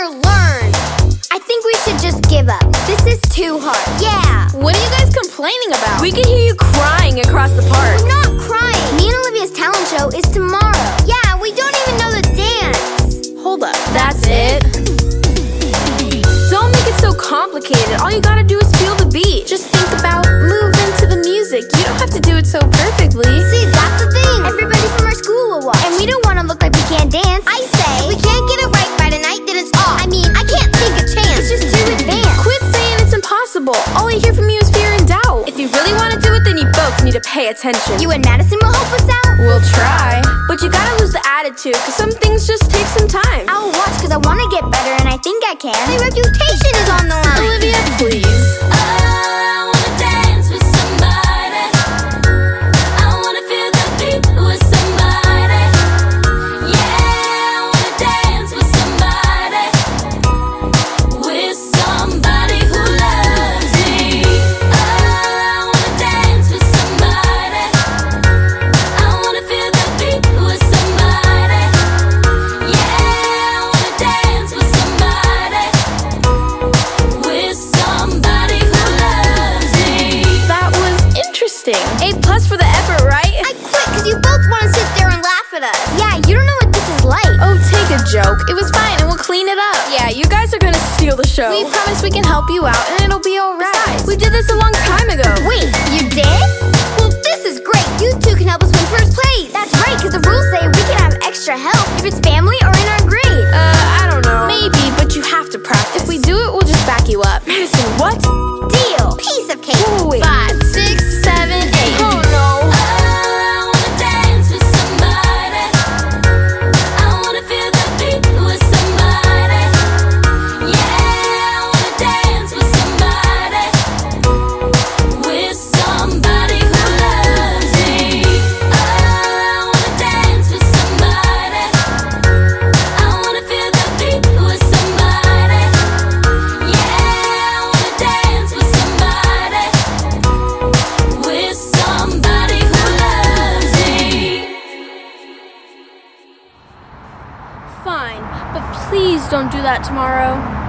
or learn? I think we should just give up. This is too hard. Yeah. What are you guys complaining about? We can hear you crying across the park. I'm not crying. Me and Olivia's talent show is tomorrow. Yeah, we don't even know the dance. Hold up. That's it? Don't make it so complicated. All you gotta do is feel the beat. Just think about moving to the music. You don't have to do it so perfectly. It, then you both need to pay attention. You and Madison will help us out? We'll try. But you gotta lose the attitude, cause some things just take some time. I'll watch because I want to get better and I think I can. My reputation is on the line. Yeah, you don't know what this is like. Oh, take a joke. It was fine and we'll clean it up. Yeah, you guys are gonna steal the show. We promise we can help you out and it'll be alright. Besides, we did this a long time ago. Wait, you did? Well, this is great. You two can help us win first place. That's right, because the rules say we can have extra help if it's family or in our grade. Uh, I don't know. Maybe, but you have to practice. If we do it, we'll just back you up. Fine, but please don't do that tomorrow.